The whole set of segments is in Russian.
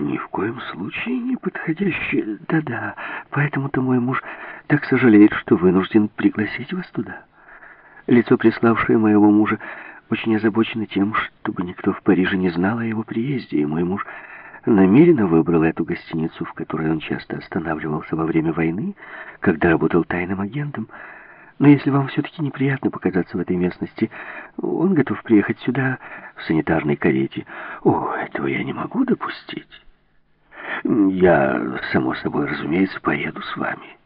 Ни в коем случае не подходящее. Да-да, поэтому-то мой муж так сожалеет, что вынужден пригласить вас туда. Лицо, приславшее моего мужа, очень озабочено тем, чтобы никто в Париже не знал о его приезде, и мой муж намеренно выбрал эту гостиницу, в которой он часто останавливался во время войны, когда работал тайным агентом. Но если вам все-таки неприятно показаться в этой местности, он готов приехать сюда в санитарной карете. О, этого я не могу допустить. Я, само собой, разумеется, поеду с вами.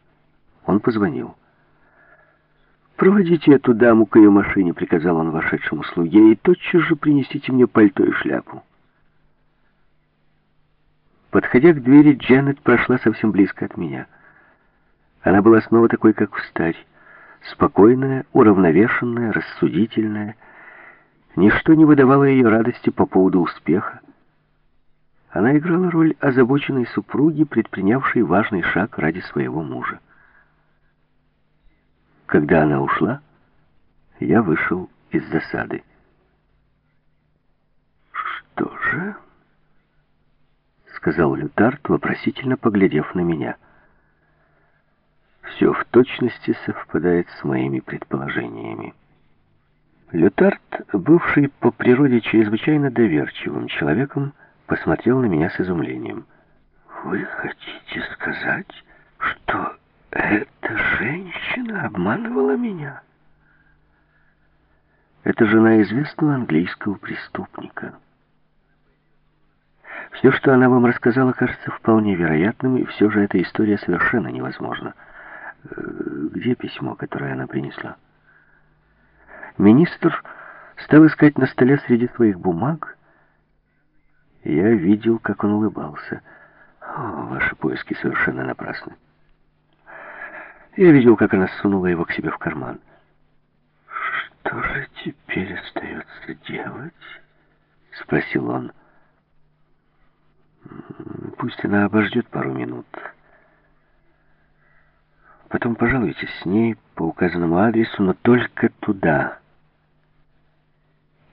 Он позвонил. «Проводите эту даму к ее машине», — приказал он вошедшему слуге, «и тотчас же принесите мне пальто и шляпу». Подходя к двери, Джанет прошла совсем близко от меня. Она была снова такой, как в старь. Спокойная, уравновешенная, рассудительная. Ничто не выдавало ее радости по поводу успеха. Она играла роль озабоченной супруги, предпринявшей важный шаг ради своего мужа. Когда она ушла, я вышел из засады. «Что же?» — сказал Лютард, вопросительно поглядев на меня. «Все в точности совпадает с моими предположениями». Лютард, бывший по природе чрезвычайно доверчивым человеком, посмотрел на меня с изумлением. «Вы хотите сказать, что эта женщина обманывала меня?» Это жена известного английского преступника. Все, что она вам рассказала, кажется вполне вероятным, и все же эта история совершенно невозможна. Э, где письмо, которое она принесла? Министр стал искать на столе среди своих бумаг, я видел, как он улыбался. О, ваши поиски совершенно напрасны. Я видел, как она сунула его к себе в карман. «Что же теперь остается делать?» — спросил он. «Пусть она обождет пару минут. Потом пожалуйтесь с ней по указанному адресу, но только туда.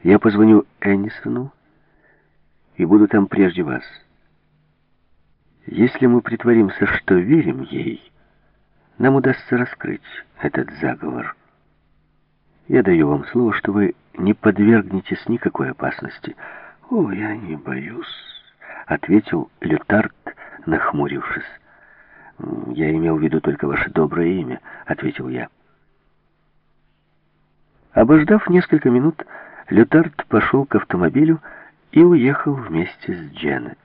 Я позвоню Эннисону, и буду там прежде вас. Если мы притворимся, что верим ей, нам удастся раскрыть этот заговор. Я даю вам слово, что вы не подвергнетесь никакой опасности. О, я не боюсь, ответил Лютард, нахмурившись. Я имел в виду только ваше доброе имя, ответил я. Обождав несколько минут, Лютард пошел к автомобилю, и уехал вместе с Дженнет.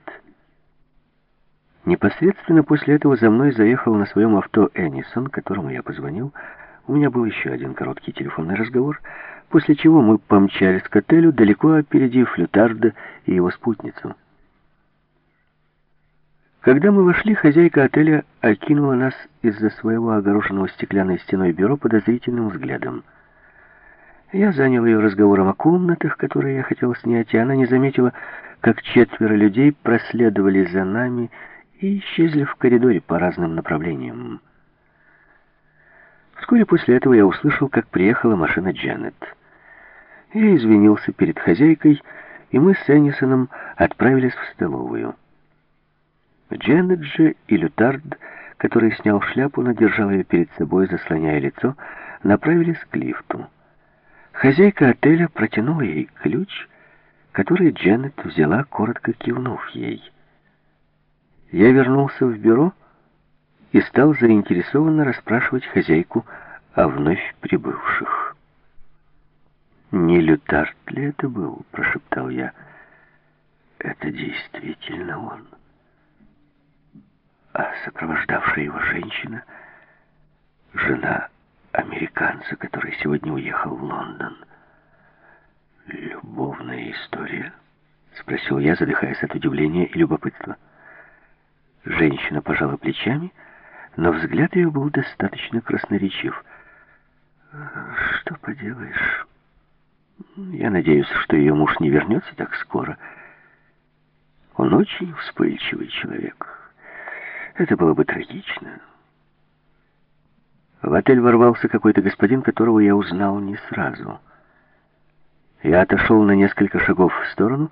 Непосредственно после этого за мной заехал на своем авто Эннисон, которому я позвонил. У меня был еще один короткий телефонный разговор, после чего мы помчались к отелю, далеко опередив Лютарда и его спутницу. Когда мы вошли, хозяйка отеля окинула нас из-за своего огороженного стеклянной стеной бюро подозрительным взглядом. Я занял ее разговором о комнатах, которые я хотел снять, и она не заметила, как четверо людей проследовали за нами и исчезли в коридоре по разным направлениям. Вскоре после этого я услышал, как приехала машина Джанет. Я извинился перед хозяйкой, и мы с Эннисоном отправились в столовую. Джанет же и Лютард, который снял шляпу, но держал ее перед собой, заслоняя лицо, направились к лифту. Хозяйка отеля протянула ей ключ, который Дженнет взяла, коротко кивнув ей. Я вернулся в бюро и стал заинтересованно расспрашивать хозяйку о вновь прибывших. «Не Лютард ли это был?» — прошептал я. «Это действительно он». А сопровождавшая его женщина — жена американца, который сегодня уехал в Лондон. «Любовная история?» — спросил я, задыхаясь от удивления и любопытства. Женщина пожала плечами, но взгляд ее был достаточно красноречив. «Что поделаешь? Я надеюсь, что ее муж не вернется так скоро. Он очень вспыльчивый человек. Это было бы трагично». В отель ворвался какой-то господин, которого я узнал не сразу. Я отошел на несколько шагов в сторону,